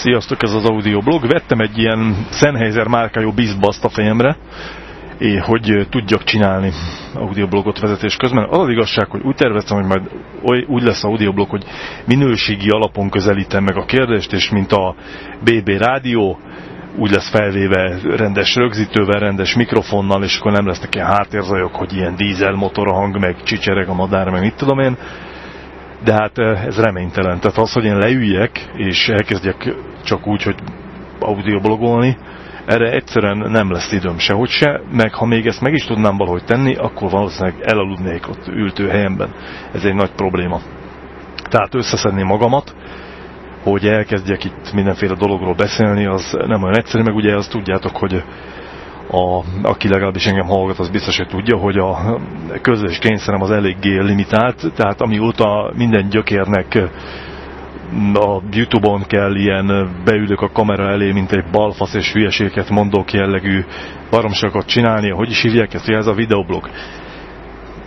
Sziasztok, ez az audioblog. Vettem egy ilyen Sennheiser márkájú bizbaszt a fejemre, hogy tudjak csinálni audioblogot vezetés közben. Az az igazság, hogy úgy terveztem, hogy majd úgy lesz audioblog, hogy minőségi alapon közelítem meg a kérdést, és mint a BB rádió, úgy lesz felvéve rendes rögzítővel, rendes mikrofonnal, és akkor nem lesznek ilyen háttérzajok, hogy ilyen dízelmotor a hang, meg csicsereg a madár, meg mit tudom én de hát ez reménytelen. Tehát az, hogy én leüljek, és elkezdjek csak úgy, hogy audioblogolni, erre egyszerűen nem lesz időm sehogy se, meg ha még ezt meg is tudnám valahogy tenni, akkor valószínűleg elaludnék ott ültő helyemben. Ez egy nagy probléma. Tehát összeszedni magamat, hogy elkezdjek itt mindenféle dologról beszélni, az nem olyan egyszerű, meg ugye azt tudjátok, hogy a, aki legalábbis engem hallgat, az biztos, hogy tudja, hogy a közös kényszerem az eléggé limitált, tehát amióta minden gyökérnek a Youtube-on kell ilyen beülök a kamera elé, mint egy balfasz és hülyeséget mondok jellegű baromságokat csinálni, hogy is hívják ezt, ez a videoblog.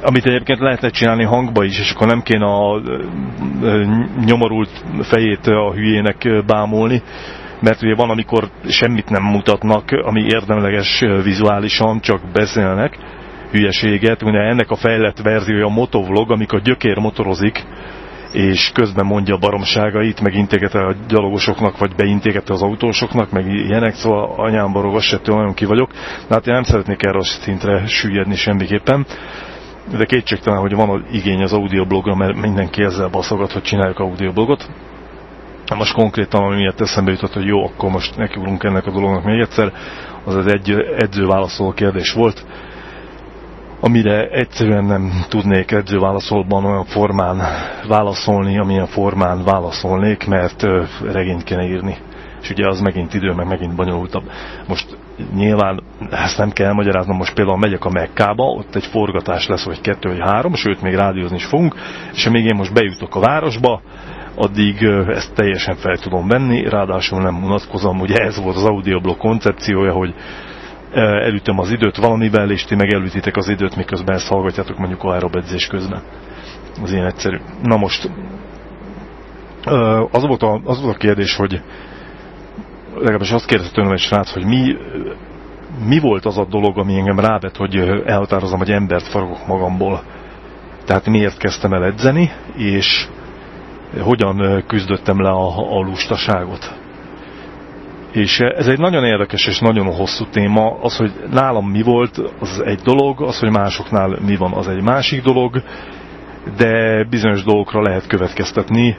Amit egyébként lehetne csinálni hangba is, és akkor nem kéne a nyomorult fejét a hülyének bámulni, mert ugye van, amikor semmit nem mutatnak, ami érdemleges vizuálisan, csak beszélnek hülyeséget. Ugye ennek a fejlett verziója a motovlog, amikor gyökér motorozik, és közben mondja a baromságait, meg intéget a gyalogosoknak, vagy beintéget az autósoknak, meg ilyenek, szóval anyám barogos, ettől nagyon ki vagyok. De hát én nem szeretnék erre a szintre süllyedni semmiképpen. De kétségtelen, hogy van igény az audioblogra, mert mindenki ezzel baszogat, hogy csináljuk audioblogot. Most konkrétan, ami miatt eszembe jutott, hogy jó, akkor most nekiugrunk ennek a dolognak még egyszer, az az egy edzőválaszoló kérdés volt, amire egyszerűen nem tudnék edzőválaszolban olyan formán válaszolni, amilyen formán válaszolnék, mert regényt kéne írni. És ugye az megint idő, meg megint bonyolultabb. Most nyilván ezt nem kell magyaráznom, most például megyek a Mekkába, ott egy forgatás lesz, vagy kettő, vagy három, sőt még rádiózni is fogunk, és amíg én most bejutok a városba, addig ezt teljesen fel tudom venni, ráadásul nem unatkozom, ugye ez volt az audioblog koncepciója, hogy elütöm az időt valamivel, és ti meg elütitek az időt, miközben ezt hallgatjátok mondjuk aerob edzés közben. Az ilyen egyszerű. Na most, az volt a, az volt a kérdés, hogy legalábbis azt kérdezte tőlem egy srác, hogy mi, mi volt az a dolog, ami engem rávet, hogy elhatározom, hogy embert faragok magamból. Tehát miért kezdtem el edzeni, és hogyan küzdöttem le a, a lustaságot. És ez egy nagyon érdekes és nagyon hosszú téma. Az, hogy nálam mi volt, az egy dolog, az, hogy másoknál mi van, az egy másik dolog, de bizonyos dolgokra lehet következtetni,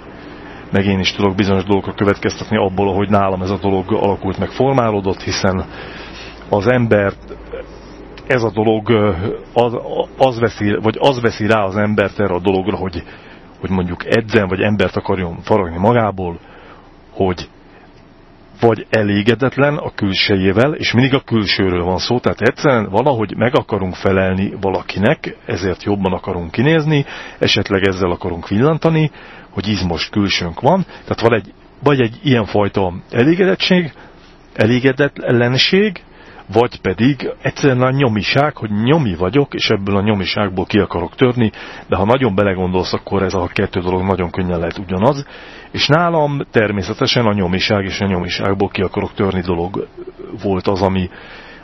meg én is tudok bizonyos dolgokra következtetni abból, hogy nálam ez a dolog alakult meg formálódott, hiszen az ember ez a dolog az, az, veszi, vagy az veszi rá az embert erre a dologra, hogy hogy mondjuk edzen, vagy embert akarjon faragni magából, hogy vagy elégedetlen a külsejével, és mindig a külsőről van szó, tehát egyszerűen valahogy meg akarunk felelni valakinek, ezért jobban akarunk kinézni, esetleg ezzel akarunk villantani, hogy izmos külsőnk van, tehát van egy, vagy egy ilyenfajta elégedettség, elégedetlenség, vagy pedig egyszerűen a nyomiság, hogy nyomi vagyok, és ebből a nyomiságból ki akarok törni, de ha nagyon belegondolsz, akkor ez a kettő dolog nagyon könnyen lehet ugyanaz, és nálam természetesen a nyomiság és a nyomiságból ki akarok törni dolog volt az, ami,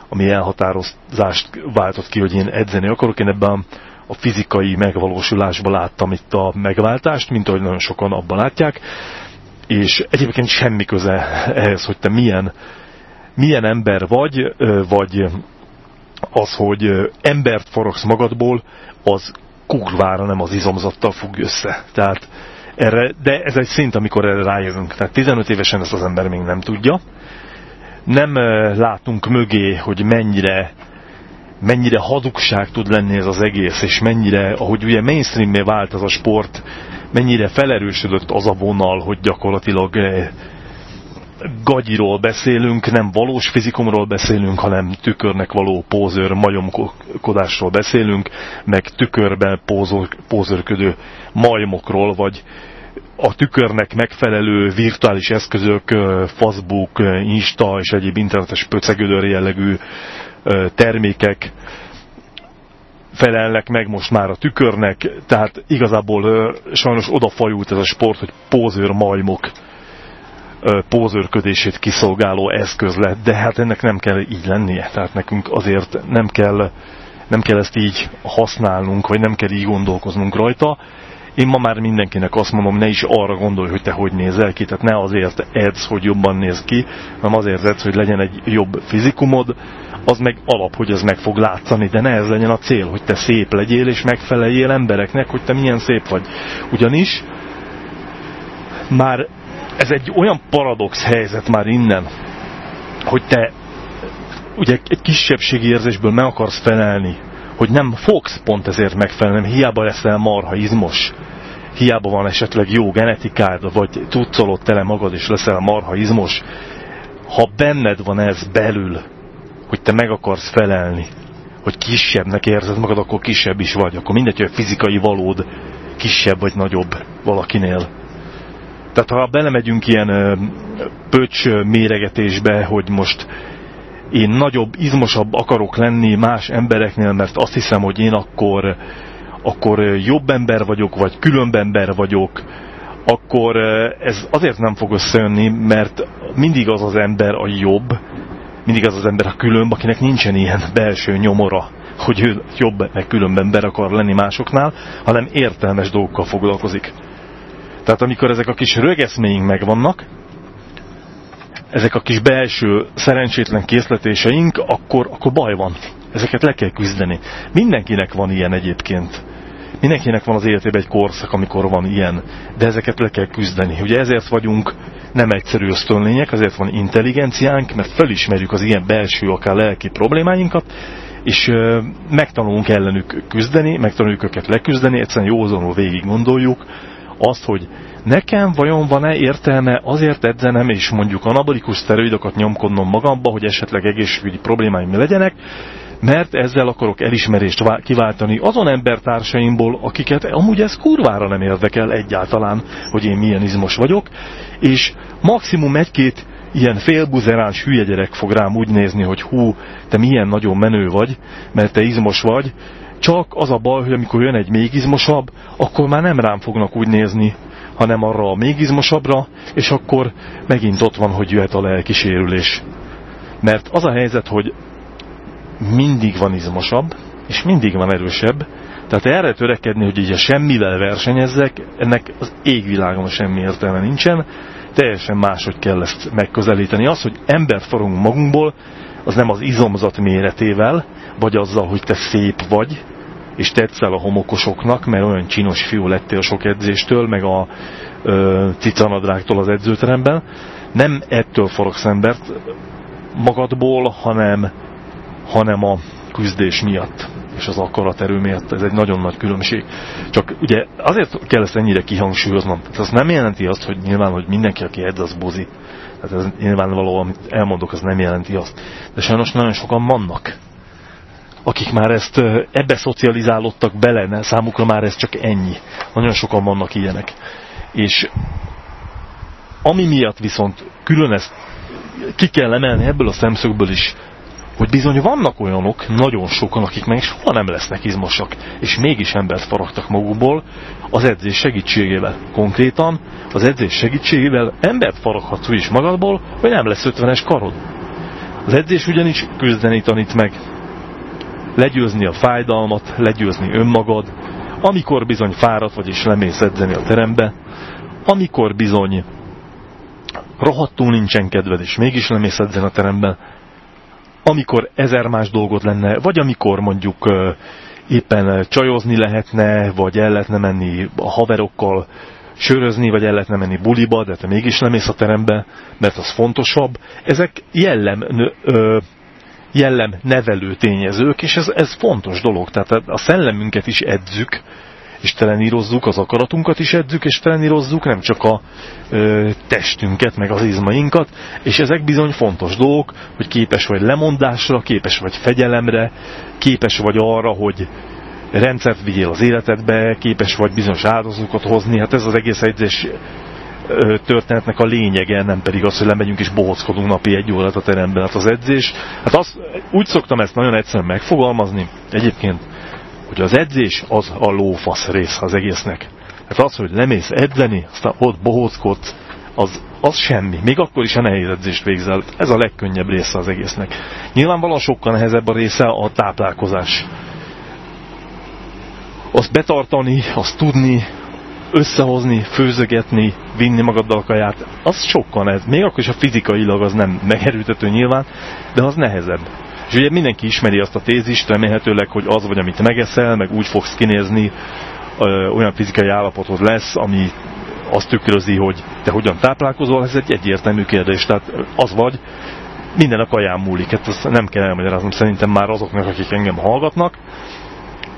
ami elhatározást váltott ki, hogy én edzeni akarok. Én ebben a fizikai megvalósulásban láttam itt a megváltást, mint ahogy nagyon sokan abban látják, és egyébként semmi köze ehhez, hogy te milyen milyen ember vagy, vagy az, hogy embert forogsz magadból, az kurvára nem az izomzattal függ össze. Tehát erre, de ez egy szint, amikor erre rájövünk. Tehát 15 évesen ezt az ember még nem tudja. Nem látunk mögé, hogy mennyire mennyire hadugság tud lenni ez az egész, és mennyire, ahogy ugye mainstream vált az a sport, mennyire felerősödött az a vonal, hogy gyakorlatilag gagyiról beszélünk, nem valós fizikumról beszélünk, hanem tükörnek való pózőr, majomkodásról beszélünk, meg tükörben pózor, pózörködő majmokról, vagy a tükörnek megfelelő virtuális eszközök, Facebook, Insta és egyéb internetes pöcegödör jellegű termékek felelnek meg most már a tükörnek, tehát igazából sajnos odafajult ez a sport, hogy pózőr majmok pózőrködését kiszolgáló eszköz lett, de hát ennek nem kell így lennie. Tehát nekünk azért nem kell, nem kell ezt így használnunk, vagy nem kell így gondolkoznunk rajta. Én ma már mindenkinek azt mondom, ne is arra gondolj, hogy te hogy nézel ki, tehát ne azért edz, hogy jobban néz ki, hanem azért edz, hogy legyen egy jobb fizikumod, az meg alap, hogy ez meg fog látszani, de ne ez legyen a cél, hogy te szép legyél, és megfeleljél embereknek, hogy te milyen szép vagy. Ugyanis már ez egy olyan paradox helyzet már innen, hogy te ugye egy kisebbségi érzésből meg akarsz felelni, hogy nem fogsz pont ezért megfelelni, nem hiába leszel marha izmos, hiába van esetleg jó genetikád, vagy tudszolod tele magad, és leszel marha izmos, ha benned van ez belül, hogy te meg akarsz felelni, hogy kisebbnek érzed magad, akkor kisebb is vagy, akkor mindegy, hogy a fizikai valód kisebb vagy nagyobb valakinél. Tehát ha belemegyünk ilyen pöcs méregetésbe, hogy most én nagyobb, izmosabb akarok lenni más embereknél, mert azt hiszem, hogy én akkor, akkor jobb ember vagyok, vagy különb ember vagyok, akkor ez azért nem fog összejönni, mert mindig az az ember a jobb, mindig az az ember a különb, akinek nincsen ilyen belső nyomora, hogy ő jobb, meg különb ember akar lenni másoknál, hanem értelmes dolgokkal foglalkozik. Tehát amikor ezek a kis rögeszméink megvannak, ezek a kis belső szerencsétlen készletéseink, akkor, akkor baj van. Ezeket le kell küzdeni. Mindenkinek van ilyen egyébként. Mindenkinek van az életében egy korszak, amikor van ilyen, de ezeket le kell küzdeni. Ugye ezért vagyunk nem egyszerű ösztönlények, azért van intelligenciánk, mert felismerjük az ilyen belső, akár lelki problémáinkat, és megtanulunk ellenük küzdeni, megtanuljuk őket leküzdeni, egyszerűen józanul végig gondoljuk, azt, hogy nekem vajon van-e értelme azért edzenem és mondjuk anabolikus szteroidokat nyomkodnom magamba, hogy esetleg egészségügyi problémáim legyenek, mert ezzel akarok elismerést kiváltani azon embertársaimból, akiket amúgy ez kurvára nem érdekel egyáltalán, hogy én milyen izmos vagyok, és maximum egy-két ilyen félbuzeráns hülye gyerek fog rám úgy nézni, hogy hú, te milyen nagyon menő vagy, mert te izmos vagy, csak az a baj, hogy amikor jön egy még izmosabb, akkor már nem rám fognak úgy nézni, hanem arra a még izmosabbra, és akkor megint ott van, hogy jöhet a lelkisérülés. Mert az a helyzet, hogy mindig van izmosabb, és mindig van erősebb, tehát erre törekedni, hogy így semmivel versenyezzek, ennek az égvilágon semmi értelme nincsen, teljesen máshogy kell ezt megközelíteni. Az, hogy embert farunk magunkból, az nem az izomzat méretével, vagy azzal, hogy te szép vagy, és tetszel a homokosoknak, mert olyan csinos fiú lettél sok edzéstől, meg a ö, cicanadrágtól az edzőteremben. Nem ettől forogsz embert magadból, hanem, hanem a küzdés miatt és az akaraterő miatt. Ez egy nagyon nagy különbség. Csak ugye azért kell ezt ennyire kihangsúlyoznom. Tehát az nem jelenti azt, hogy nyilván, hogy mindenki, aki edz, az buzi. Tehát ez nyilvánvaló, amit elmondok, az nem jelenti azt. De sajnos nagyon sokan vannak, akik már ezt ebbe szocializálódtak bele, számukra már ez csak ennyi. Nagyon sokan vannak ilyenek. És ami miatt viszont külön ezt ki kell emelni ebből a szemszögből is, hogy bizony vannak olyanok, nagyon sokan, akik meg soha nem lesznek izmosak, és mégis embert faragtak magukból az edzés segítségével. Konkrétan az edzés segítségével embert faraghatsz is magadból, hogy nem lesz 50-es karod. Az edzés ugyanis küzdeni tanít meg, legyőzni a fájdalmat, legyőzni önmagad, amikor bizony fáradt vagy és lemész edzeni a terembe, amikor bizony rohadtul nincsen kedved, és mégis lemész edzeni a teremben, amikor ezer más dolgot lenne, vagy amikor mondjuk éppen csajozni lehetne, vagy el lehetne menni a haverokkal sörözni, vagy el lehetne menni buliba, de te mégis lemész a terembe, mert az fontosabb. Ezek jellem, ö, jellem nevelő tényezők, és ez, ez fontos dolog. Tehát a szellemünket is edzük, és telenírozzuk, az akaratunkat is edzük, és telenírozzuk nem csak a ö, testünket, meg az izmainkat, és ezek bizony fontos dolgok, hogy képes vagy lemondásra, képes vagy fegyelemre, képes vagy arra, hogy rendszert vigyél az életedbe, képes vagy bizonyos áldozatokat hozni, hát ez az egész edzés történetnek a lényege, nem pedig az, hogy lemegyünk és bohockodunk napi egy órát a teremben. Hát az edzés, hát az, úgy szoktam ezt nagyon egyszerűen megfogalmazni, egyébként, hogy az edzés az a lófasz rész az egésznek. Hát az, hogy lemész edzeni, aztán ott bohóckodsz, az az semmi. Még akkor is a nehéz edzést végzel. Ez a legkönnyebb része az egésznek. Nyilvánvalóan sokkal nehezebb a része a táplálkozás. Azt betartani, azt tudni, összehozni, főzögetni, vinni magaddal a kaját, az sokkal nehezebb. Még akkor is a fizikailag az nem megerőtető nyilván, de az nehezebb. És ugye mindenki ismeri azt a tézist, remélhetőleg, hogy az vagy, amit megeszel, meg úgy fogsz kinézni, olyan fizikai állapotod lesz, ami azt tükrözi, hogy te hogyan táplálkozol, ez egy egyértelmű kérdés. Tehát az vagy, minden a kaján múlik, hát azt nem kell elmagyaráznom szerintem már azoknak, akik engem hallgatnak.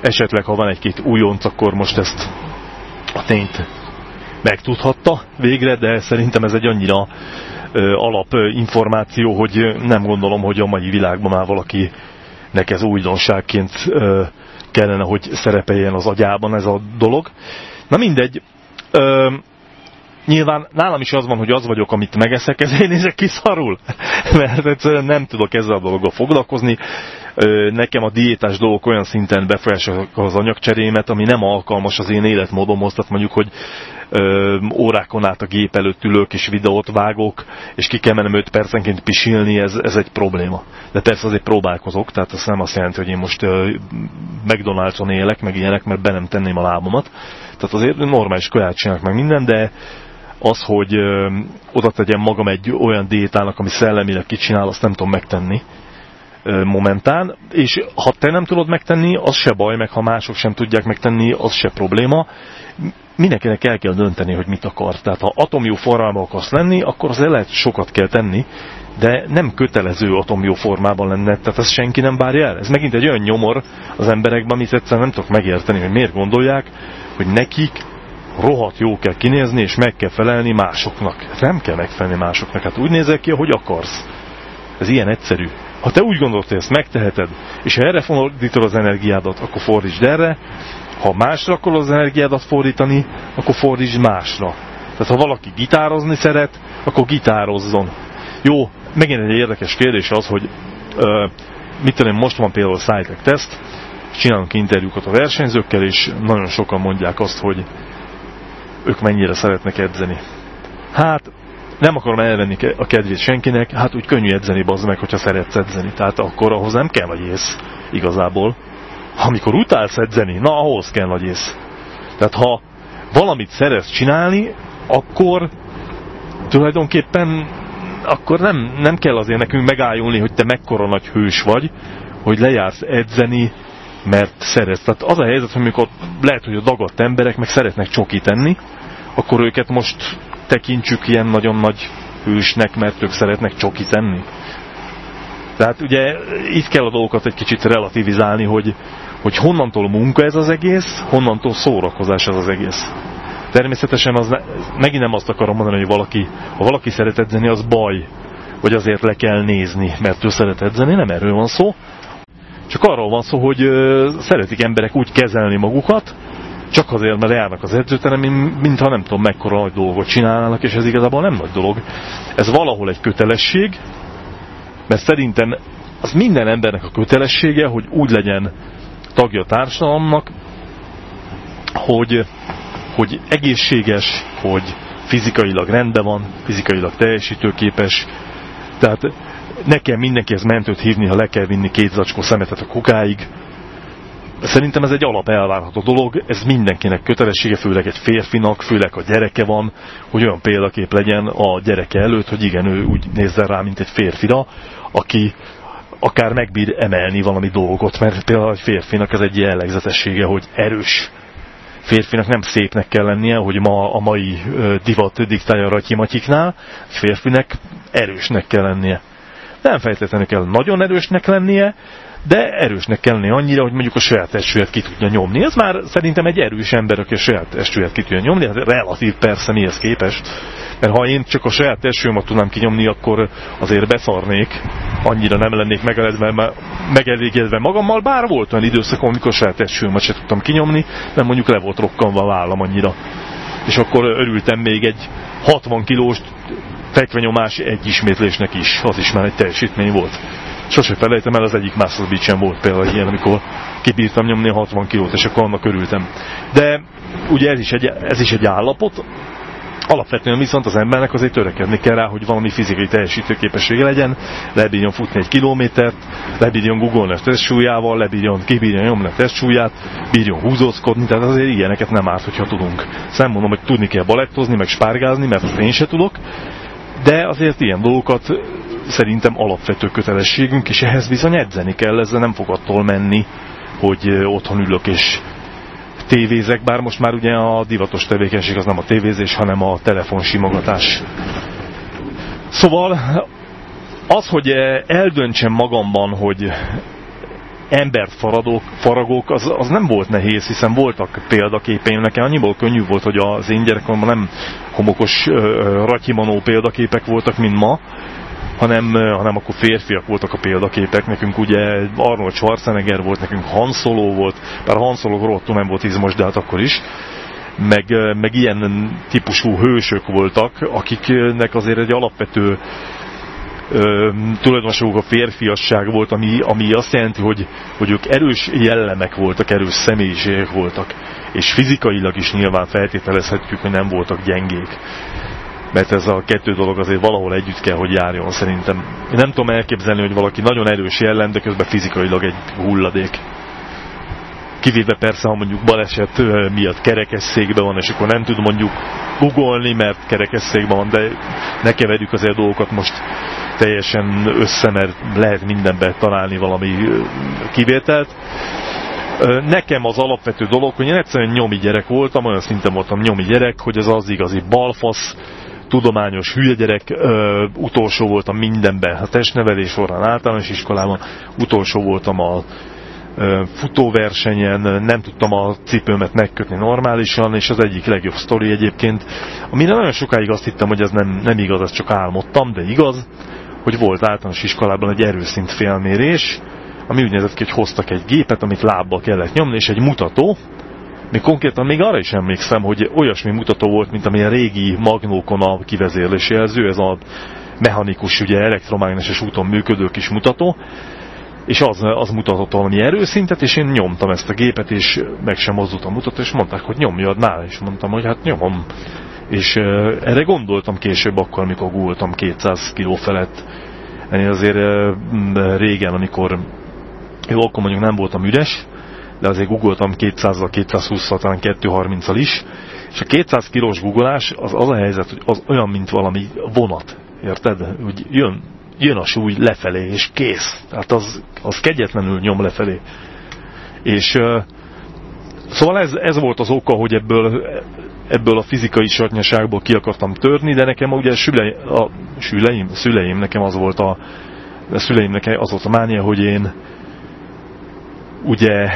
Esetleg, ha van egy-két újonc, akkor most ezt a tényt megtudhatta végre, de szerintem ez egy annyira alapinformáció, hogy nem gondolom, hogy a mai világban már valaki ez újdonságként kellene, hogy szerepeljen az agyában ez a dolog. Na mindegy, ö, nyilván nálam is az van, hogy az vagyok, amit megeszek, ezért nézek ki szarul. Mert egyszerűen nem tudok ezzel a dologgal foglalkozni. Nekem a diétás dolgok olyan szinten befolyásolják az anyagcserémet, ami nem alkalmas az én életmódomhoz. Tehát mondjuk, hogy órákon át a gép előtt ülök és videót vágok, és ki kell mennem 5 percenként pisilni, ez, ez egy probléma. De persze azért próbálkozok, tehát ez nem azt jelenti, hogy én most McDonald's-on élek, meg ilyenek, mert be nem tenném a lábomat. Tehát azért normális kaját csinálok meg minden, de az, hogy ö, oda tegyem magam egy olyan diétának, ami szellemileg kicsinál, azt nem tudom megtenni ö, momentán, és ha te nem tudod megtenni, az se baj, meg ha mások sem tudják megtenni, az se probléma. Mindenkinek el kell dönteni, hogy mit akar. Tehát ha atomjó formában akarsz lenni, akkor az lehet sokat kell tenni, de nem kötelező atomjó formában lenne, tehát ezt senki nem várja el. Ez megint egy olyan nyomor az emberekben, amit egyszerűen nem tudok megérteni, hogy miért gondolják, hogy nekik rohadt jó kell kinézni, és meg kell felelni másoknak. Nem kell megfelelni másoknak, hát úgy nézel ki, ahogy akarsz. Ez ilyen egyszerű. Ha te úgy gondolod, hogy ezt megteheted, és ha erre fordítod az energiádat, akkor fordítsd erre, ha másra akarod az energiádat fordítani, akkor fordítsd másra. Tehát ha valaki gitározni szeret, akkor gitározzon. Jó, megint egy érdekes kérdés az, hogy uh, mit tudom, most van például Cytec teszt, csinálunk interjúkat a versenyzőkkel, és nagyon sokan mondják azt, hogy ők mennyire szeretnek edzeni. Hát, nem akarom elvenni a kedvét senkinek, hát úgy könnyű edzeni, bazd meg, hogyha szeretsz edzeni. Tehát akkor ahhoz nem kell nagy ész, igazából. Amikor utálsz edzeni, na ahhoz kell nagy ész. Tehát ha valamit szeretsz csinálni, akkor tulajdonképpen akkor nem, nem kell azért nekünk megállulni, hogy te mekkora nagy hős vagy, hogy lejársz edzeni, mert szeretsz. Tehát az a helyzet, hogy amikor lehet, hogy a dagadt emberek meg szeretnek csoki tenni, akkor őket most tekintsük ilyen nagyon nagy hősnek, mert ők szeretnek csoki tenni. Tehát ugye itt kell a dolgokat egy kicsit relativizálni, hogy, hogy honnantól munka ez az egész, honnantól szórakozás ez az egész. Természetesen az ne, megint nem azt akarom mondani, hogy valaki, ha valaki szeret edzeni, az baj, hogy azért le kell nézni, mert ő szeret edzeni, nem erről van szó, csak arról van szó, hogy szeretik emberek úgy kezelni magukat, csak azért, mert járnak az edzőterem, mintha nem tudom mekkora nagy dolgot csinálnának, és ez igazából nem nagy dolog. Ez valahol egy kötelesség, mert szerintem az minden embernek a kötelessége, hogy úgy legyen tagja a társadalomnak, hogy, hogy egészséges, hogy fizikailag rendben van, fizikailag teljesítőképes, tehát nekem mindenkihez mentőt hívni, ha le kell vinni két zacskó szemetet a kukáig. Szerintem ez egy alap elvárható dolog, ez mindenkinek kötelessége, főleg egy férfinak, főleg a gyereke van, hogy olyan példakép legyen a gyereke előtt, hogy igen, ő úgy nézzen rá, mint egy férfira, aki akár megbír emelni valami dolgot, mert például egy férfinak ez egy jellegzetessége, hogy erős. Férfinak nem szépnek kell lennie, hogy ma a mai divat diktálja a ratyimatyiknál, férfinek erősnek kell lennie. Nem feltétlenül kell nagyon erősnek lennie, de erősnek kell lennie annyira, hogy mondjuk a saját testőjét ki tudja nyomni. Ez már szerintem egy erős ember, aki a saját testőjét ki tudja nyomni, hát relatív persze mihez képest. Mert ha én csak a saját testőmet tudnám kinyomni, akkor azért beszarnék, annyira nem lennék megelégedve, megelégedve magammal, bár volt olyan időszak, amikor a saját testőmet sem tudtam kinyomni, nem mondjuk le volt rokkanva a vállam annyira. És akkor örültem még egy 60 kilós fekvenyomás egy ismétlésnek is, az is már egy teljesítmény volt. Sose felejtem el, az egyik Muscle beach volt például ilyen, amikor kibírtam nyomni a 60 kilót, és akkor annak örültem. De ugye ez is egy, ez is egy állapot, Alapvetően viszont az embernek azért törekedni kell rá, hogy valami fizikai teljesítőképessége legyen, lebírjon futni egy kilométert, lebírjon googolni a testsúlyával, lebírjon, kibírjon nyomni a testsúlyát, bírjon húzózkodni, tehát azért ilyeneket nem árt, hogyha tudunk. Szóval mondom, hogy tudni kell balettozni, meg spárgázni, mert azt én se tudok, de azért ilyen dolgokat szerintem alapvető kötelességünk, és ehhez bizony edzeni kell, ezzel nem fog attól menni, hogy otthon ülök és tévézek, bár most már ugye a divatos tevékenység az nem a tévézés, hanem a telefonsimogatás. Szóval az, hogy eldöntsem magamban, hogy embert faradok, faragok, az, az nem volt nehéz, hiszen voltak példaképeim. Nekem annyiból könnyű volt, hogy az én gyerekkoromban nem homokos ratyimanó példaképek voltak, mint ma, hanem, hanem akkor férfiak voltak a példaképek. Nekünk ugye Arnold Schwarzenegger volt, nekünk Han Solo volt, bár Han Solo rohadtul nem volt izmos, de hát akkor is. Meg, meg ilyen típusú hősök voltak, akiknek azért egy alapvető tulajdonságuk a férfiasság volt, ami, ami azt jelenti, hogy, hogy ők erős jellemek voltak, erős személyiségek voltak, és fizikailag is nyilván feltételezhetjük, hogy nem voltak gyengék mert ez a kettő dolog azért valahol együtt kell, hogy járjon szerintem. Én nem tudom elképzelni, hogy valaki nagyon erős jellem, de közben fizikailag egy hulladék. Kivéve persze, ha mondjuk baleset miatt kerekesszékben van, és akkor nem tud mondjuk ugolni, mert kerekesszékben van, de ne keverjük azért dolgokat most teljesen össze, mert lehet mindenbe találni valami kivételt. Nekem az alapvető dolog, hogy én egyszerűen nyomi gyerek voltam, olyan szinten voltam nyomi gyerek, hogy ez az igazi balfasz, tudományos hülye gyerek, ö, utolsó voltam mindenben, a testnevelés során általános iskolában, utolsó voltam a ö, futóversenyen, nem tudtam a cipőmet megkötni normálisan, és az egyik legjobb sztori egyébként, amire nagyon sokáig azt hittem, hogy ez nem, nem igaz, ezt csak álmodtam, de igaz, hogy volt általános iskolában egy erőszint félmérés, ami úgy nézett ki, hogy hoztak egy gépet, amit lábbal kellett nyomni, és egy mutató, még konkrétan még arra is emlékszem, hogy olyasmi mutató volt, mint amilyen régi magnókon a kivezérlési jelző, ez a mechanikus, ugye elektromágneses úton működő kis mutató, és az, az mutatott valami erőszintet, és én nyomtam ezt a gépet, és meg sem mozdult a mutató, és mondták, hogy nyomjad már, és mondtam, hogy hát nyomom. És uh, erre gondoltam később akkor, amikor gultam 200 kiló felett. Én azért uh, régen, amikor jó, akkor mondjuk nem voltam üres, de azért googoltam 200-al, 220-al, talán 230-al is, és a 200 kilós googolás az az a helyzet, hogy az olyan, mint valami vonat, érted? Úgy jön, jön a súly lefelé, és kész. Tehát az, az kegyetlenül nyom lefelé. És uh, szóval ez, ez volt az oka, hogy ebből, ebből a fizikai sarnyaságból ki akartam törni, de nekem ugye a, süleim, a süleim, szüleim, nekem az volt a, a szüleimnek az volt a mánia, hogy én ugye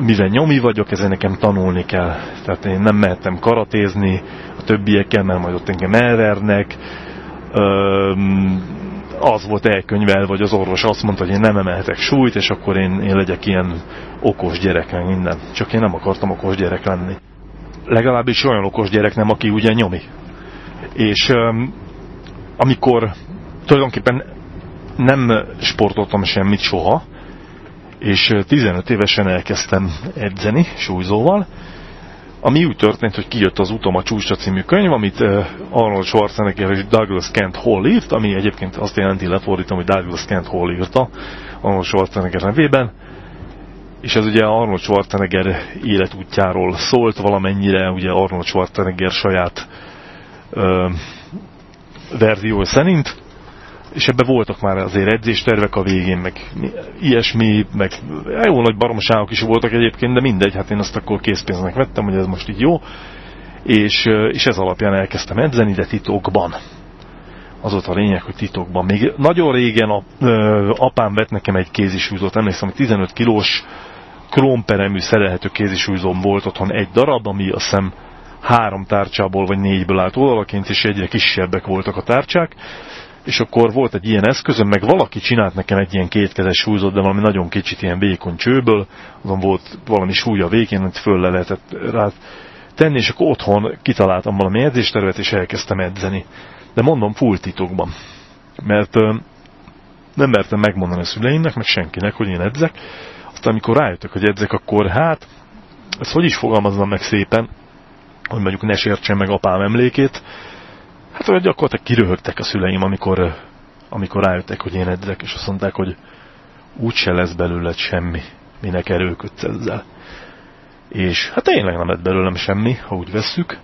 mivel nyomi vagyok, ezen nekem tanulni kell. Tehát én nem mehettem karatézni a többiekkel, mert majd ott engem elvernek. Az volt elkönyvel, vagy az orvos azt mondta, hogy én nem emelhetek súlyt, és akkor én, én legyek ilyen okos gyerek, meg minden. Csak én nem akartam okos gyerek lenni. Legalábbis olyan okos gyerek nem, aki ugye nyomi. És amikor tulajdonképpen nem sportoltam semmit soha, és 15 évesen elkezdtem edzeni súlyzóval, ami úgy történt, hogy kijött az Utom a csúcsra című könyv, amit Arnold Schwarzenegger és Douglas Kent Hall írt, ami egyébként azt jelenti, lefordítom, hogy Douglas Kent Hall írta Arnold Schwarzenegger nevében, és ez ugye Arnold Schwarzenegger életútjáról szólt valamennyire, ugye Arnold Schwarzenegger saját ö, verzió szerint, és ebben voltak már azért edzéstervek a végén, meg ilyesmi, meg jó nagy baromságok is voltak egyébként, de mindegy, hát én azt akkor készpénznek vettem, hogy ez most így jó, és, és ez alapján elkezdtem edzeni, de titokban. Az volt a lényeg, hogy titokban. Még nagyon régen a, ö, apám vett nekem egy kézisúzót, emlékszem, hogy 15 kilós krómperemű szerelhető kézisúzóm volt otthon egy darab, ami azt hiszem három tárcsából vagy négyből állt oldalaként, és egyre kisebbek voltak a tárcsák és akkor volt egy ilyen eszközöm, meg valaki csinált nekem egy ilyen kétkezes súlyzót, de valami nagyon kicsit ilyen vékony csőből, azon volt valami súlya végén, hogy föl le lehetett rá tenni, és akkor otthon kitaláltam valami edzéstervet, és elkezdtem edzeni. De mondom, full titokban. Mert ö, nem mertem megmondani a szüleimnek, meg senkinek, hogy én edzek. Aztán amikor rájöttek, hogy edzek, akkor hát, ezt hogy is fogalmaznam meg szépen, hogy mondjuk ne sértsen meg apám emlékét. Hát olyan gyakorlatilag kiröhögtek a szüleim, amikor, amikor rájöttek, hogy én edzek, és azt mondták, hogy úgyse lesz belőled semmi, minek erőködsz ezzel. És hát tényleg nem lett belőlem semmi, ha úgy vesszük,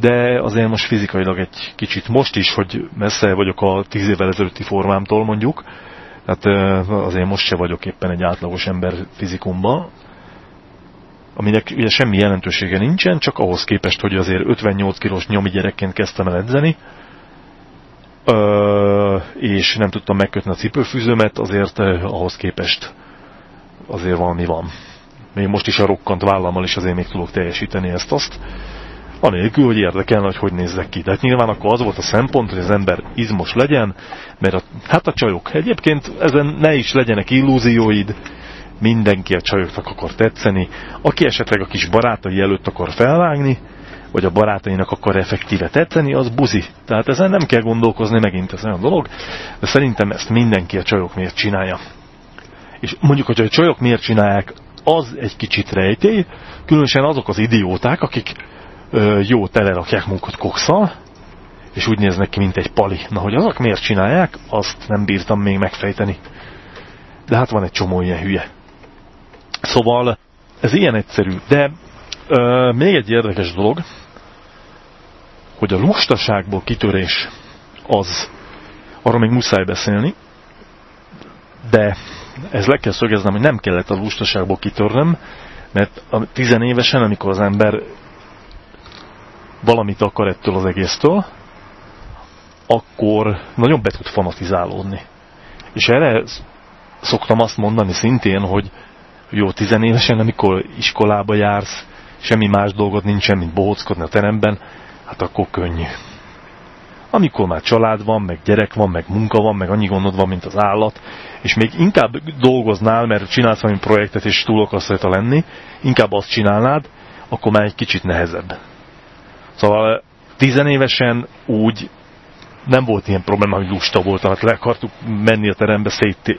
de azért most fizikailag egy kicsit most is, hogy messze vagyok a tíz évvel ezelőtti formámtól mondjuk, tehát azért most se vagyok éppen egy átlagos ember fizikumban, aminek ugye semmi jelentősége nincsen, csak ahhoz képest, hogy azért 58 kilós nyomi gyerekként kezdtem el edzeni, és nem tudtam megkötni a cipőfűzőmet, azért ahhoz képest azért valami van. Még most is a rokkant vállammal is azért még tudok teljesíteni ezt-azt. Anélkül, hogy érdekelne, hogy hogy nézzek ki. Tehát nyilván akkor az volt a szempont, hogy az ember izmos legyen, mert a, hát a csajok. Egyébként ezen ne is legyenek illúzióid, mindenki a csajoknak akar tetszeni, aki esetleg a kis barátai előtt akar felvágni, vagy a barátainak akar effektíve tetszeni, az buzi. Tehát ezen nem kell gondolkozni, megint ez olyan dolog, de szerintem ezt mindenki a csajok miért csinálja. És mondjuk, hogy a csajok miért csinálják, az egy kicsit rejtély, különösen azok az idióták, akik ö, jó telerakják munkat kokszal, és úgy néznek ki, mint egy pali. Na, hogy azok miért csinálják, azt nem bírtam még megfejteni. De hát van egy csomó ilyen hülye. Szóval ez ilyen egyszerű. De ö, még egy érdekes dolog, hogy a lustaságból kitörés az, arra még muszáj beszélni, de ez le kell szögeznem, hogy nem kellett a lustaságból kitörnöm, mert a tizenévesen, amikor az ember valamit akar ettől az egésztől, akkor nagyon be tud fanatizálódni. És erre szoktam azt mondani szintén, hogy jó, tizenévesen, amikor iskolába jársz, semmi más dolgot nincsen, mint bohóckodni a teremben, hát akkor könnyű. Amikor már család van, meg gyerek van, meg munka van, meg annyi gondod van, mint az állat, és még inkább dolgoznál, mert csinálsz valami projektet, és túl akarsz rajta lenni, inkább azt csinálnád, akkor már egy kicsit nehezebb. Szóval tizenévesen úgy nem volt ilyen probléma, hogy lusta volt, hát le akartuk menni a terembe,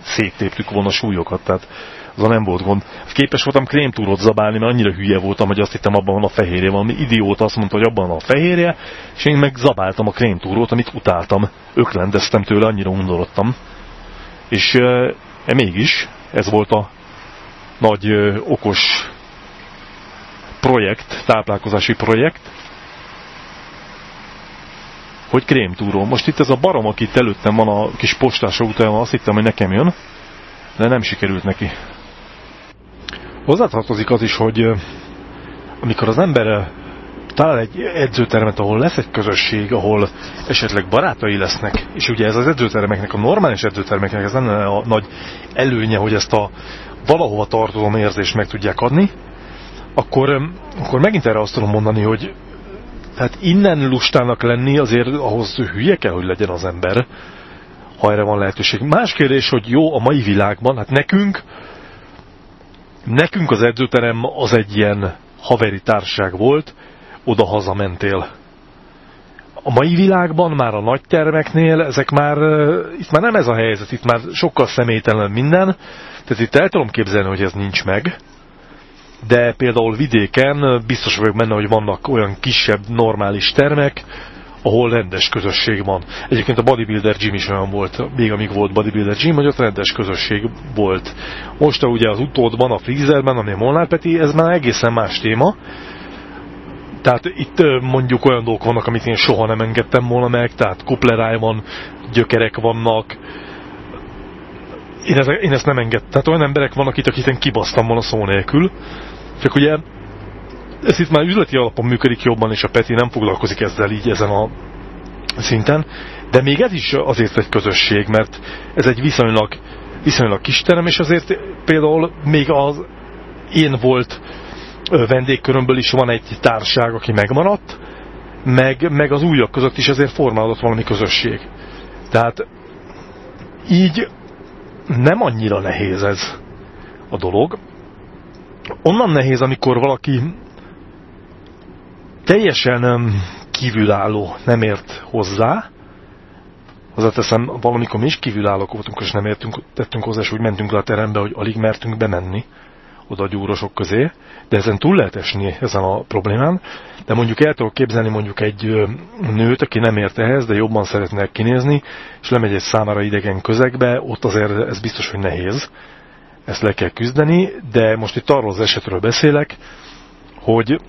széttéptük volna súlyokat, tehát az nem volt gond. Képes voltam krémtúrot zabálni, mert annyira hülye voltam, hogy azt hittem abban van a fehérje. Valami idiót azt mondta, hogy abban van a fehérje, és én meg zabáltam a krémtúrót, amit utáltam. Öklendeztem tőle, annyira undorodtam. És e, e, mégis ez volt a nagy e, okos projekt, táplálkozási projekt, hogy krémtúró. Most itt ez a barom, aki itt előttem van a kis postás után, azt hittem, hogy nekem jön, de nem sikerült neki. Hozzátartozik az is, hogy amikor az ember talál egy edzőtermet, ahol lesz egy közösség, ahol esetleg barátai lesznek, és ugye ez az edzőtermeknek, a normális edzőtermeknek ez lenne a nagy előnye, hogy ezt a valahova tartozom érzést meg tudják adni, akkor, akkor megint erre azt tudom mondani, hogy tehát innen lustának lenni azért ahhoz hülye kell, hogy legyen az ember, ha erre van lehetőség. Más kérdés, hogy jó a mai világban, hát nekünk Nekünk az edzőterem az egy ilyen haveri társaság volt, oda-haza mentél. A mai világban, már a nagy termeknél, ezek már, itt már nem ez a helyzet, itt már sokkal személytelen minden, tehát itt el tudom képzelni, hogy ez nincs meg, de például vidéken biztos vagyok benne, hogy vannak olyan kisebb, normális termek, ahol rendes közösség van. Egyébként a Bodybuilder Gym is olyan volt, még amíg volt Bodybuilder Gym, hogy ott rendes közösség volt. Most ugye az utódban, a Freezerben, ami a Molnár Peti, ez már egészen más téma. Tehát itt mondjuk olyan dolgok vannak, amit én soha nem engedtem volna meg, tehát kupleráj van, gyökerek vannak, én, ez, én ezt nem engedtem. Tehát olyan emberek vannak itt, akit én kibasztam volna szó nélkül. Csak ugye ez itt már üzleti alapon működik jobban, és a Peti nem foglalkozik ezzel így ezen a szinten, de még ez is azért egy közösség, mert ez egy viszonylag, viszonylag kis terem, és azért például még az én volt vendégkörömből is van egy társág, aki megmaradt, meg, meg az újak között is azért formálódott valami közösség. Tehát így nem annyira nehéz ez a dolog. Onnan nehéz, amikor valaki teljesen kívülálló nem ért hozzá, hozzáteszem, valamikor mi is kívülállók voltunk, és nem értünk, tettünk hozzá, és úgy mentünk le a terembe, hogy alig mertünk bemenni. oda a gyúrosok közé, de ezen túl lehet esni ezen a problémán, de mondjuk el tudok képzelni mondjuk egy nőt, aki nem ért ehhez, de jobban szeretne kinézni, és lemegy egy számára idegen közegbe, ott azért ez biztos, hogy nehéz, ezt le kell küzdeni, de most itt arról az esetről beszélek, hogy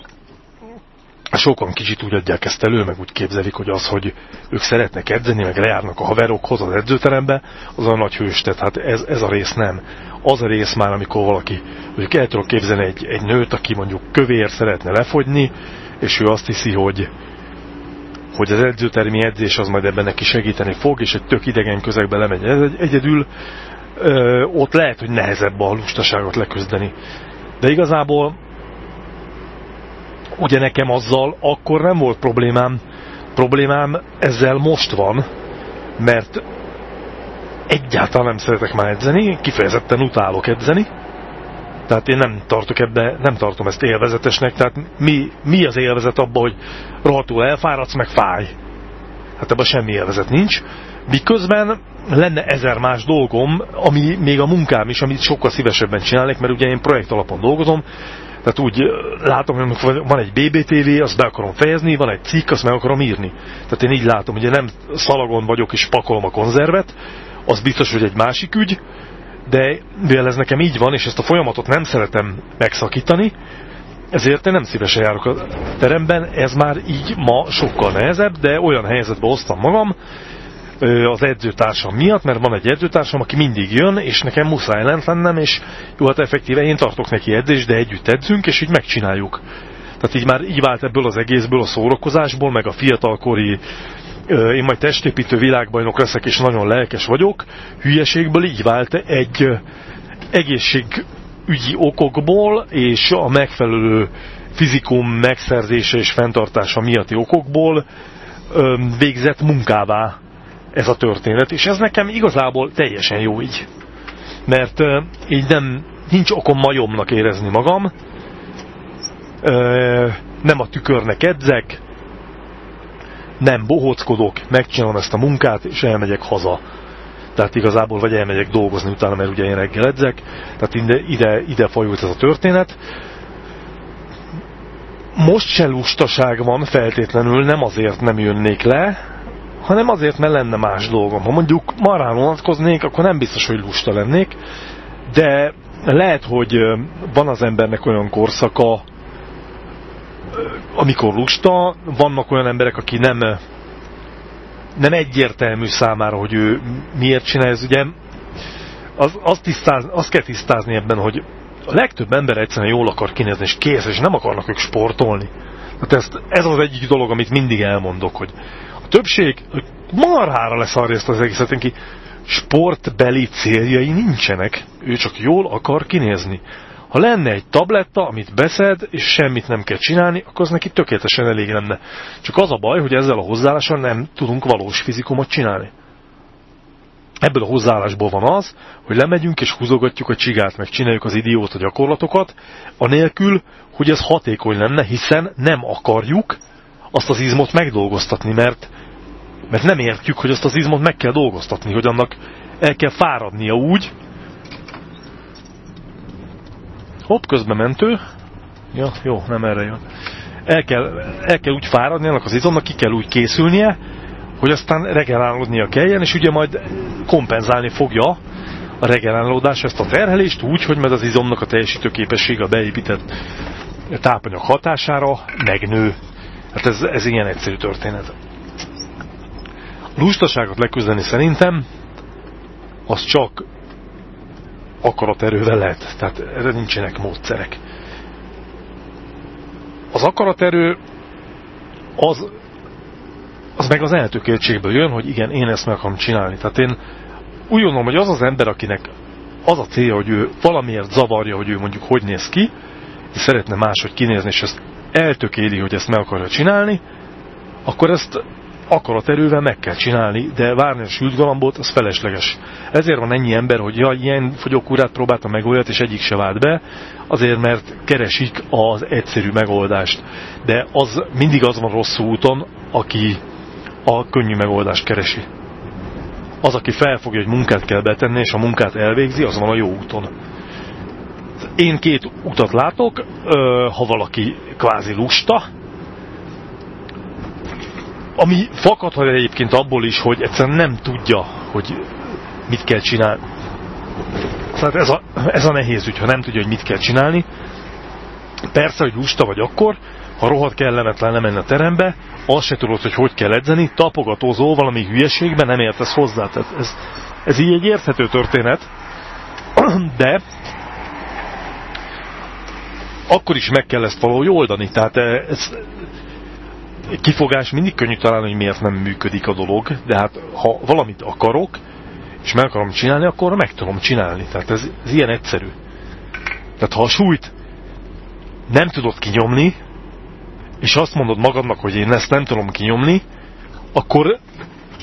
sokan kicsit úgy adják ezt elő, meg úgy képzelik, hogy az, hogy ők szeretnek edzeni, meg lejárnak a haverokhoz az edzőterembe, az a nagy hős, tehát hát ez, ez a rész nem. Az a rész már, amikor valaki, mondjuk el tudok képzelni egy, egy nőt, aki mondjuk kövér szeretne lefogyni, és ő azt hiszi, hogy, hogy az edzőtermi edzés az majd ebben neki segíteni fog, és egy tök idegen közegbe lemegy egyedül, ö, ott lehet, hogy nehezebb a lustaságot leküzdeni. De igazából ugye nekem azzal akkor nem volt problémám. Problémám ezzel most van, mert egyáltalán nem szeretek már edzeni, kifejezetten utálok edzeni. Tehát én nem tartok ebbe, nem tartom ezt élvezetesnek. Tehát mi, mi az élvezet abban, hogy rohadtul elfáradsz, meg fáj. Hát ebben semmi élvezet nincs. Miközben lenne ezer más dolgom, ami még a munkám is, amit sokkal szívesebben csinálnék, mert ugye én projekt alapon dolgozom, tehát úgy látom, hogy van egy BBTV, azt be akarom fejezni, van egy cikk, azt meg akarom írni. Tehát én így látom, hogy nem szalagon vagyok és pakolom a konzervet, az biztos, hogy egy másik ügy, de mivel ez nekem így van, és ezt a folyamatot nem szeretem megszakítani, ezért én nem szívesen járok a teremben, ez már így ma sokkal nehezebb, de olyan helyzetbe hoztam magam, az edzőtársam miatt, mert van egy edzőtársam, aki mindig jön, és nekem muszáj lent lennem, és jó, hát effektíve én tartok neki edzést, de együtt edzünk, és így megcsináljuk. Tehát így már így vált ebből az egészből, a szórakozásból, meg a fiatalkori én majd testépítő világbajnok leszek, és nagyon lelkes vagyok, hülyeségből így vált egy egészségügyi okokból, és a megfelelő fizikum megszerzése és fenntartása miatti okokból végzett munkává ez a történet, és ez nekem igazából teljesen jó így. Mert uh, így nem, nincs okom majomnak érezni magam, uh, nem a tükörnek edzek, nem bohóckodok, megcsinálom ezt a munkát, és elmegyek haza. Tehát igazából vagy elmegyek dolgozni utána, mert ugye én reggel edzek, tehát ide, ide, ide fajult ez a történet. Most se lustaság van feltétlenül, nem azért nem jönnék le, hanem azért, mert lenne más dolgom. Ha mondjuk marán vonatkoznék, akkor nem biztos, hogy lusta lennék, de lehet, hogy van az embernek olyan korszaka, amikor lusta, vannak olyan emberek, aki nem, nem egyértelmű számára, hogy ő miért csinálja, ez ugye az, az tisztáz, azt kell tisztázni ebben, hogy a legtöbb ember egyszerűen jól akar kinézni, és kész, és nem akarnak ők sportolni. Hát ezt, ez az egyik dolog, amit mindig elmondok, hogy a többség marhára leszarja ezt az egészet, neki sportbeli céljai nincsenek, ő csak jól akar kinézni. Ha lenne egy tabletta, amit beszed, és semmit nem kell csinálni, akkor az neki tökéletesen elég lenne. Csak az a baj, hogy ezzel a hozzáállással nem tudunk valós fizikumot csinálni. Ebből a hozzáállásból van az, hogy lemegyünk és húzogatjuk a csigát, meg csináljuk az idióta gyakorlatokat, anélkül, hogy ez hatékony lenne, hiszen nem akarjuk azt az izmot megdolgoztatni, mert, mert nem értjük, hogy azt az izmot meg kell dolgoztatni, hogy annak el kell fáradnia úgy. Hopp, közben mentő. Ja, jó, nem erre jön. El kell, el kell úgy fáradni annak az izomnak, ki kell úgy készülnie, hogy aztán regenerálódnia kelljen, és ugye majd kompenzálni fogja a regenerálódás ezt a terhelést úgy, hogy mert az izomnak a teljesítőképessége a beépített tápanyag hatására megnő. Hát ez, ez ilyen egyszerű történet. A lustaságot leküzdeni szerintem az csak akaraterővel lehet. Tehát erre nincsenek módszerek. Az akaraterő az, az meg az eltökéltségből jön, hogy igen, én ezt meg akarom csinálni. Tehát én úgy gondolom, hogy az az ember, akinek az a célja, hogy ő valamiért zavarja, hogy ő mondjuk hogy néz ki, és szeretne máshogy kinézni, és ezt eltökéli, hogy ezt meg akarja csinálni, akkor ezt akaraterővel meg kell csinálni, de várni a sült galambot, az felesleges. Ezért van ennyi ember, hogy ja, ilyen fogyókúrát próbáltam meg olyat, és egyik se vált be, azért, mert keresik az egyszerű megoldást. De az mindig az van rossz úton, aki a könnyű megoldást keresi. Az, aki felfogja, hogy munkát kell betenni, és a munkát elvégzi, az van a jó úton. Én két utat látok, ha valaki kvázi lusta, ami fakadhat egyébként abból is, hogy egyszerűen nem tudja, hogy mit kell csinálni. Tehát ez a, ez a nehéz ügy, ha nem tudja, hogy mit kell csinálni. Persze, hogy lusta vagy akkor, ha rohadt kellemetlen lemenni a terembe, azt se tudod, hogy hogy kell edzeni, tapogatózó valami hülyeségben, nem értesz hozzá. Tehát ez, ez így egy érthető történet, de akkor is meg kell ezt valahogy oldani. Tehát ez, kifogás mindig könnyű találni, hogy miért nem működik a dolog, de hát ha valamit akarok, és meg akarom csinálni, akkor meg tudom csinálni. Tehát ez, ez ilyen egyszerű. Tehát ha a súlyt nem tudod kinyomni, és azt mondod magadnak, hogy én ezt nem tudom kinyomni, akkor,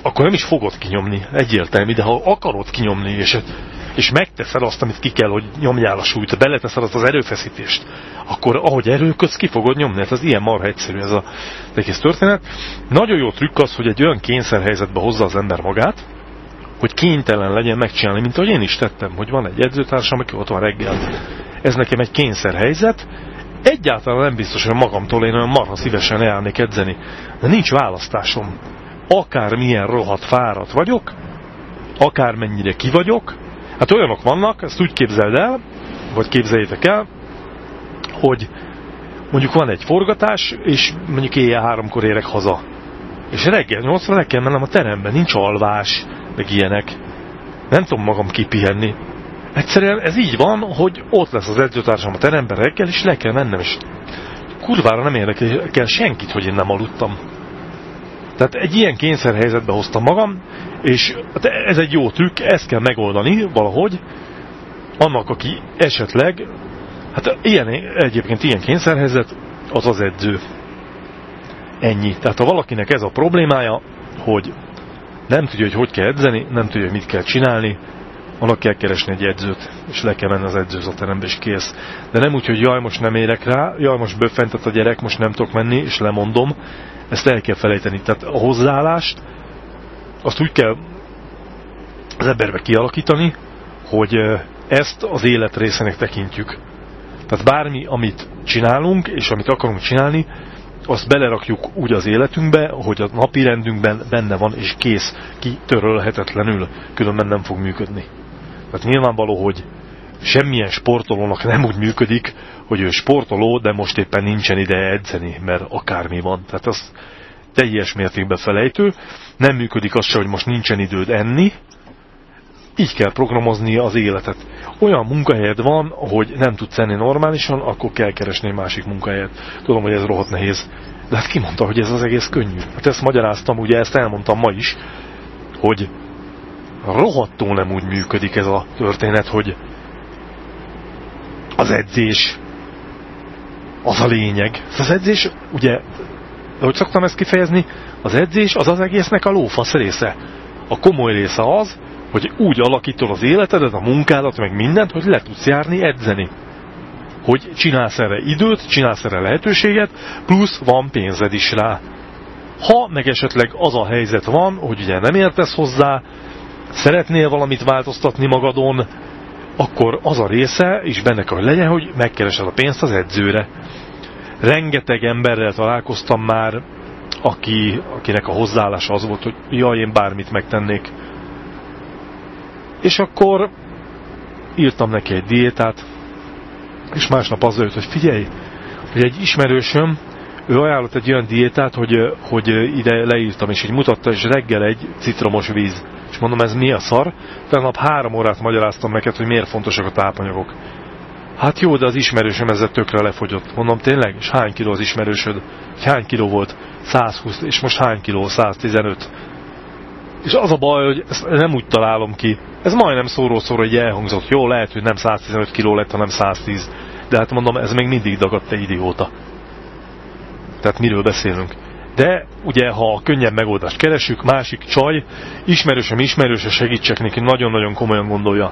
akkor nem is fogod kinyomni, egyértelmű, de ha akarod kinyomni, és, és megteszed azt, amit ki kell, hogy nyomjál a súlyt, beleteszed azt az erőfeszítést, akkor ahogy erőködsz, ki fogod nyomni. Hát ez ilyen marha egyszerű ez a egész történet. Nagyon jó trükk az, hogy egy olyan kényszerhelyzetbe hozza az ember magát, hogy kénytelen legyen megcsinálni, mint ahogy én is tettem, hogy van egy edzőtársam, aki ott van reggel. Ez nekem egy kényszerhelyzet, egyáltalán nem biztos, hogy magamtól én olyan marha szívesen leállnék edzeni. De nincs választásom. Akármilyen rohadt fáradt vagyok, akármennyire ki vagyok, hát olyanok vannak, ezt úgy képzeld el, vagy képzeljétek el, hogy mondjuk van egy forgatás, és mondjuk éjjel háromkor érek haza. És reggel nyolcra le kell mennem a terembe, nincs alvás, meg ilyenek. Nem tudom magam kipihenni. Egyszerűen ez így van, hogy ott lesz az edzőtársam a teremben reggel, és le kell mennem, és kurvára nem érdekel senkit, hogy én nem aludtam. Tehát egy ilyen kényszerhelyzetbe hoztam magam, és hát ez egy jó trükk, ezt kell megoldani valahogy, annak, aki esetleg, hát ilyen, egyébként ilyen kényszerhelyzet, az az edző. Ennyi. Tehát ha valakinek ez a problémája, hogy nem tudja, hogy hogy kell edzeni, nem tudja, hogy mit kell csinálni, annak kell keresni egy edzőt, és le kell menni az edzőzaterembe, és kész. De nem úgy, hogy jaj, most nem érek rá, jaj, most böffentett a gyerek, most nem tudok menni, és lemondom. Ezt el kell felejteni. Tehát a hozzáállást, azt úgy kell az emberbe kialakítani, hogy ezt az élet részének tekintjük. Tehát bármi, amit csinálunk, és amit akarunk csinálni, azt belerakjuk úgy az életünkbe, hogy a napi rendünkben benne van, és kész, kitörölhetetlenül, különben nem fog működni. Tehát nyilvánvaló, hogy semmilyen sportolónak nem úgy működik, hogy ő sportoló, de most éppen nincsen ide edzeni, mert akármi van. Tehát az teljes mértékben felejtő. Nem működik az se, hogy most nincsen időd enni, így kell programozni az életet. Olyan munkahelyed van, hogy nem tudsz enni normálisan, akkor kell keresni egy másik munkahelyet. Tudom, hogy ez rohadt nehéz. De hát ki mondta, hogy ez az egész könnyű? Hát ezt magyaráztam, ugye ezt elmondtam ma is, hogy rohadtul nem úgy működik ez a történet, hogy az edzés az a lényeg. Az edzés, ugye, ahogy szoktam ezt kifejezni, az edzés az az egésznek a lófasz része. A komoly része az, hogy úgy alakítod az életedet, a munkádat, meg mindent, hogy le tudsz járni edzeni. Hogy csinálsz erre időt, csinálsz erre lehetőséget, plusz van pénzed is rá. Ha meg esetleg az a helyzet van, hogy ugye nem értesz hozzá, szeretnél valamit változtatni magadon, akkor az a része is benne kell, hogy legyen, hogy megkeresed a pénzt az edzőre. Rengeteg emberrel találkoztam már, aki, akinek a hozzáállása az volt, hogy jaj, én bármit megtennék. És akkor írtam neki egy diétát, és másnap az jött, hogy figyelj, hogy egy ismerősöm, ő ajánlott egy olyan diétát, hogy, hogy ide leírtam, és így mutatta, és reggel egy citromos víz. Mondom, ez mi a szar? Tegnap három órát magyaráztam neked, hogy miért fontosak a tápanyagok. Hát jó, de az ismerősöm ezzel tökre lefogyott. Mondom, tényleg? És hány kiló az ismerősöd? Hány kiló volt? 120, és most hány kiló? 115. És az a baj, hogy ezt nem úgy találom ki. Ez majdnem szóró-szóró, hogy elhangzott. Jó, lehet, hogy nem 115 kiló lett, hanem 110. De hát mondom, ez még mindig dagadt, te idióta. Tehát miről beszélünk? De ugye, ha a könnyebb megoldást keresünk, másik csaj, ismerősöm ismerőse segítsek neki, nagyon-nagyon komolyan gondolja.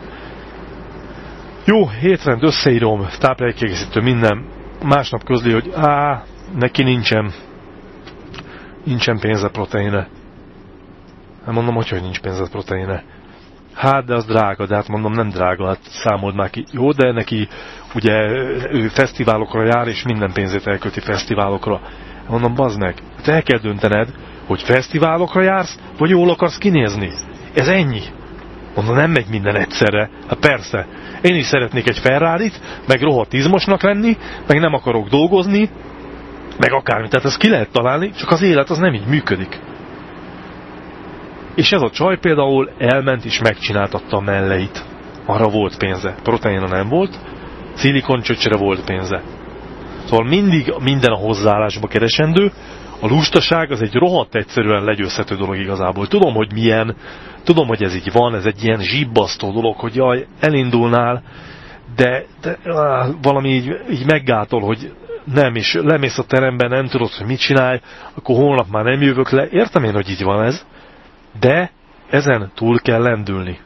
Jó, hétrend összeírom, táplálékkiegészítő, minden. Másnap közli, hogy á, neki nincsen, nincsen pénze proteine. Nem mondom, hogy, hogy nincs pénze proteine. Hát, de az drága, de hát mondom, nem drága, hát számold már ki. Jó, de neki ugye ő fesztiválokra jár, és minden pénzét elköti fesztiválokra. Mondom, bazd meg, te el kell döntened, hogy fesztiválokra jársz, vagy jól akarsz kinézni. Ez ennyi. Mondom, nem megy minden egyszerre. Hát persze, én is szeretnék egy ferrari meg rohadt izmosnak lenni, meg nem akarok dolgozni, meg akármi. Tehát ezt ki lehet találni, csak az élet az nem így működik. És ez a csaj például elment és megcsináltatta a melleit. Arra volt pénze. Proteina nem volt, szilikoncsöcsre volt pénze. Szóval mindig minden a hozzáállásba keresendő, a lustaság az egy rohadt egyszerűen legyőzhető dolog igazából. Tudom, hogy milyen, tudom, hogy ez így van, ez egy ilyen zsibbasztó dolog, hogy jaj, elindulnál, de, de á, valami így, így meggátol, hogy nem, és lemész a terembe, nem tudod, hogy mit csinálj, akkor holnap már nem jövök le. Értem én, hogy így van ez, de ezen túl kell lendülni.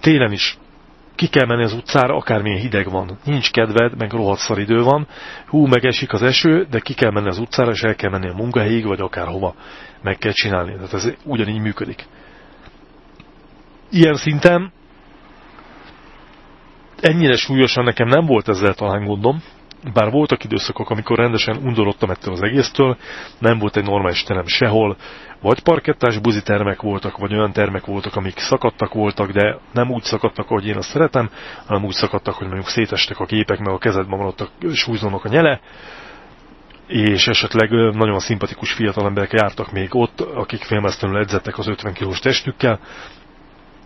Télen is ki kell menni az utcára, akármilyen hideg van. Nincs kedved, meg rohadt idő van. Hú, megesik az eső, de ki kell menni az utcára, és el kell menni a munkahelyig, vagy akárhova. Meg kell csinálni. Tehát ez ugyanígy működik. Ilyen szinten ennyire súlyosan nekem nem volt ezzel talán gondom, bár voltak időszakok, amikor rendesen undorodtam ettől az egésztől, nem volt egy normális terem sehol, vagy parkettás buzi termek voltak, vagy olyan termek voltak, amik szakadtak voltak, de nem úgy szakadtak, ahogy én azt szeretem, hanem úgy szakadtak, hogy mondjuk szétestek a képek, meg a kezedben maradtak súlyzónak a nyele, és esetleg nagyon szimpatikus fiatalemberek jártak még ott, akik félmeztelenül edzettek az 50 kilós testükkel,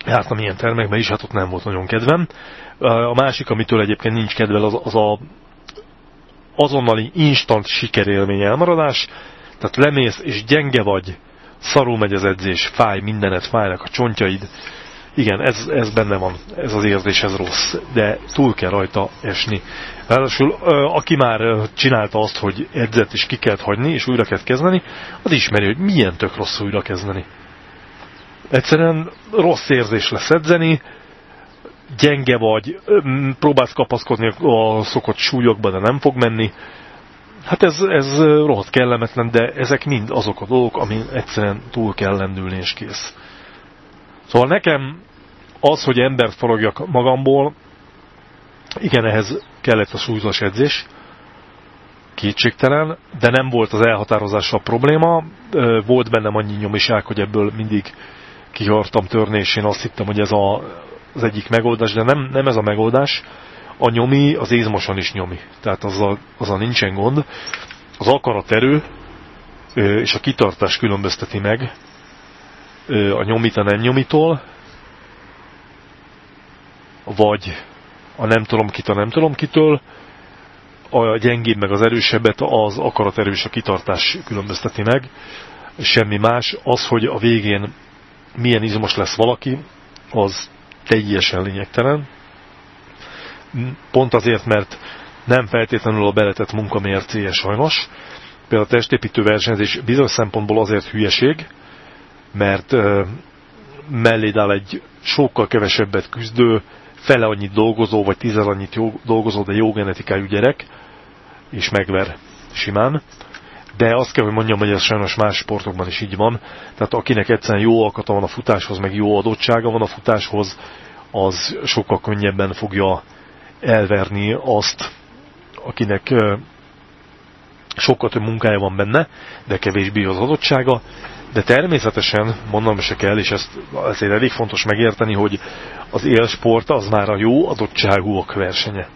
jártam ilyen termekben is, hát ott nem volt nagyon kedvem. A másik, amitől egyébként nincs kedvel, az, az a azonnali instant sikerélmény elmaradás, tehát lemész és gyenge vagy, szarul megy az edzés, fáj mindenet, fájnak a csontjaid. Igen, ez, ez benne van, ez az érzés, ez rossz, de túl kell rajta esni. Ráadásul aki már csinálta azt, hogy edzett és ki kellett hagyni, és újra kell kezdeni, az ismeri, hogy milyen tök rossz újra kezdeni. Egyszerűen rossz érzés lesz edzeni, gyenge vagy, próbálsz kapaszkodni a szokott súlyokba, de nem fog menni. Hát ez, ez rohadt kellemetlen, de ezek mind azok a dolgok, amin egyszerűen túl kell lendülni és kész. Szóval nekem az, hogy embert forogjak magamból, igen, ehhez kellett a súlyzós edzés, kétségtelen, de nem volt az elhatározással probléma. Volt bennem annyi nyomiság, hogy ebből mindig kihartam törni, és én azt hittem, hogy ez a az egyik megoldás, de nem, nem ez a megoldás. A nyomi az izmosan is nyomi. Tehát azzal, azzal nincsen gond. Az akaraterő és a kitartás különbözteti meg a nyomit a nem nyomitól, vagy a nem tudom kit a nem tudom kitől, a gyengébb meg az erősebbet az akaraterő és a kitartás különbözteti meg, semmi más. Az, hogy a végén milyen izmos lesz valaki, az teljesen lényegtelen. Pont azért, mert nem feltétlenül a beletett munka mércéje sajnos. Például a testépítő versenyzés bizonyos szempontból azért hülyeség, mert melléd áll egy sokkal kevesebbet küzdő, fele annyit dolgozó, vagy tízzel annyit jó, dolgozó, de jó genetikájú gyerek, és megver simán. De azt kell, hogy mondjam, hogy ez sajnos más sportokban is így van. Tehát akinek egyszerűen jó alkata van a futáshoz, meg jó adottsága van a futáshoz, az sokkal könnyebben fogja elverni azt, akinek sokkal több munkája van benne, de kevésbé az adottsága. De természetesen, mondom se kell, és ezt azért elég fontos megérteni, hogy az élsport az már a jó adottságúak versenye.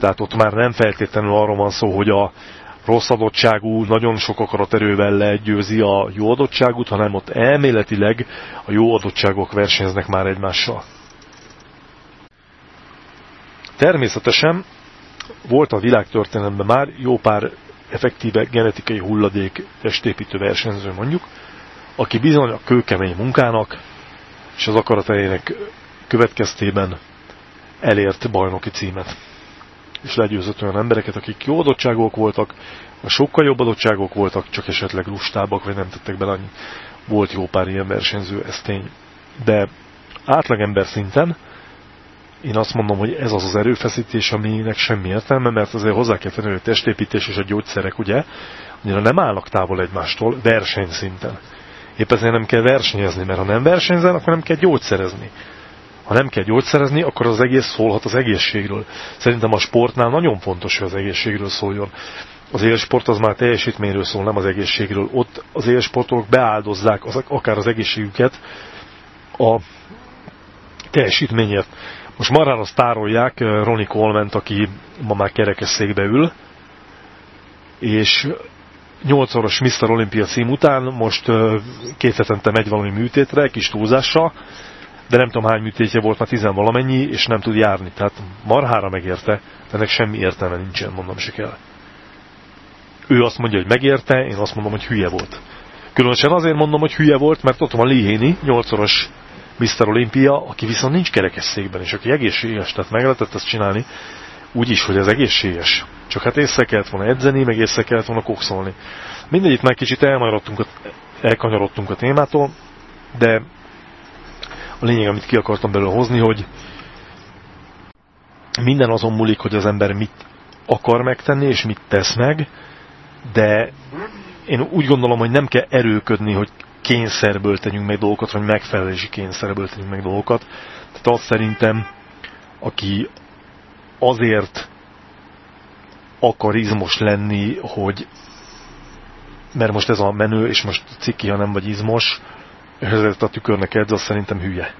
Tehát ott már nem feltétlenül arról van szó, hogy a rossz adottságú, nagyon sok akaraterővel legyőzi a jó adottságút, hanem ott elméletileg a jó adottságok versenyeznek már egymással. Természetesen volt a világtörténelemben már jó pár effektíve genetikai hulladék testépítő versenyző mondjuk, aki bizony a kőkemény munkának és az akaraterejének következtében elért bajnoki címet és legyőzött olyan embereket, akik jó adottságok voltak, vagy sokkal jobb adottságok voltak, csak esetleg lustábbak, vagy nem tettek bele annyi. Volt jó pár ilyen versenyző, ez tény. De átlagember szinten én azt mondom, hogy ez az az erőfeszítés, aminek semmi értelme, mert azért hozzá kell tenni, hogy a testépítés és a gyógyszerek, ugye, annyira nem állnak távol egymástól versenyszinten. Épp ezért nem kell versenyezni, mert ha nem versenyzel, akkor nem kell gyógyszerezni. Ha nem kell gyógyszerezni, akkor az egész szólhat az egészségről. Szerintem a sportnál nagyon fontos, hogy az egészségről szóljon. Az élsport az már teljesítményről szól, nem az egészségről. Ott az élsportolók beáldozzák az, akár az egészségüket a teljesítményért. Most marán azt tárolják eh, Ronnie coleman aki ma már kerekesszékbe ül, és nyolcszoros Mr. Olympia cím után most eh, két hetente megy valami műtétre, kis túlzással, de nem tudom hány műtétje volt, már tizen valamennyi, és nem tud járni. Tehát marhára megérte, de ennek semmi értelme nincsen, mondom se kell. Ő azt mondja, hogy megérte, én azt mondom, hogy hülye volt. Különösen azért mondom, hogy hülye volt, mert ott van Lihéni, nyolcszoros Mr. Olympia, aki viszont nincs kerekesszékben, és aki egészséges, tehát meg lehetett ezt csinálni, úgy is, hogy ez egészséges. Csak hát észre kellett volna edzeni, meg észre kellett volna kokszolni. Mindegyik már kicsit elkanyarodtunk a, elkanyarodtunk a témától, de a lényeg, amit ki akartam belőle hozni, hogy minden azon múlik, hogy az ember mit akar megtenni, és mit tesz meg, de én úgy gondolom, hogy nem kell erőködni, hogy kényszerből tegyünk meg dolgokat, vagy megfelelési kényszerből tegyünk meg dolgokat. Tehát azt szerintem, aki azért akar izmos lenni, hogy mert most ez a menő, és most ciki, ha nem vagy izmos, ezért a tükörnek edz, az szerintem hülye.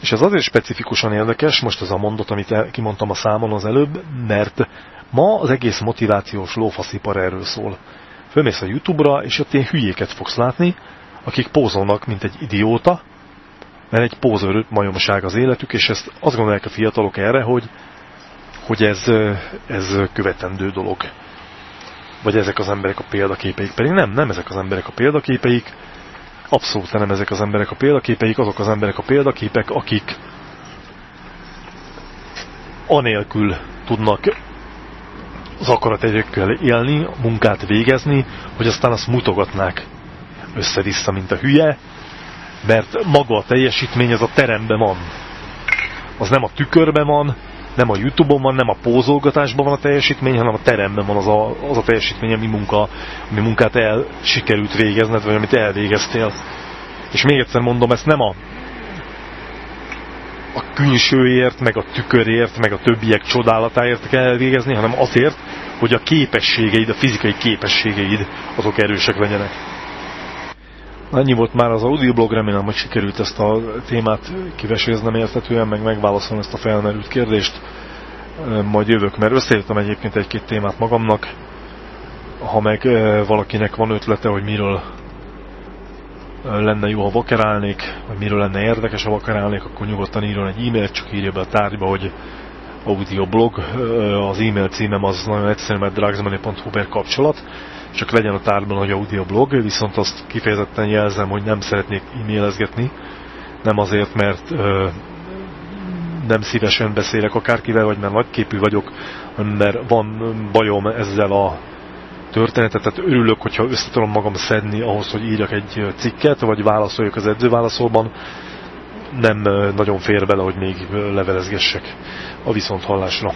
És ez azért specifikusan érdekes, most ez a mondat, amit kimondtam a számon az előbb, mert ma az egész motivációs lófaszipar erről szól. Fölmész a Youtube-ra, és ott ilyen hülyéket fogsz látni, akik pózolnak, mint egy idióta, mert egy pózörő majomság az életük, és ezt azt gondolják a fiatalok erre, hogy, hogy ez, ez követendő dolog. Vagy ezek az emberek a példaképeik. Pedig nem, nem ezek az emberek a példaképeik, abszolút nem ezek az emberek a példaképeik, azok az emberek a példaképek, akik anélkül tudnak az akarategyekkel élni, munkát végezni, hogy aztán azt mutogatnák össze-vissza, mint a hülye, mert maga a teljesítmény az a teremben van. Az nem a tükörben van, nem a Youtube-on van, nem a pózolgatásban van a teljesítmény, hanem a teremben van az a, az a teljesítmény, ami, munka, ami munkát el sikerült végezned, vagy amit elvégeztél. És még egyszer mondom, ezt nem a a külsőért, meg a tükörért, meg a többiek csodálatáért kell elvégezni, hanem azért, hogy a képességeid, a fizikai képességeid azok erősek legyenek. Annyi volt már az audioblog, remélem, hogy sikerült ezt a témát kiveséznem értetően, meg megválaszolni ezt a felmerült kérdést. Majd jövök, mert összeírtam egyébként egy-két témát magamnak. Ha meg valakinek van ötlete, hogy miről lenne jó, ha vakerálnék, vagy miről lenne érdekes, ha vakerálnék, akkor nyugodtan írjon egy e-mailt, csak írja be a tárgyba, hogy audioblog. Az e-mail címem az nagyon egyszerű, mert drugsmoney.hu per kapcsolat, csak legyen a tárgyban, hogy audioblog, viszont azt kifejezetten jelzem, hogy nem szeretnék e-mailezgetni, nem azért, mert nem szívesen beszélek akárkivel, vagy mert nagyképű vagyok, mert van bajom ezzel a történetet, tehát örülök, hogyha össze tudom magam szedni ahhoz, hogy írjak egy cikket, vagy válaszoljak az edzőválaszolban. Nem nagyon fér bele, hogy még levelezgessek a viszont hallásra.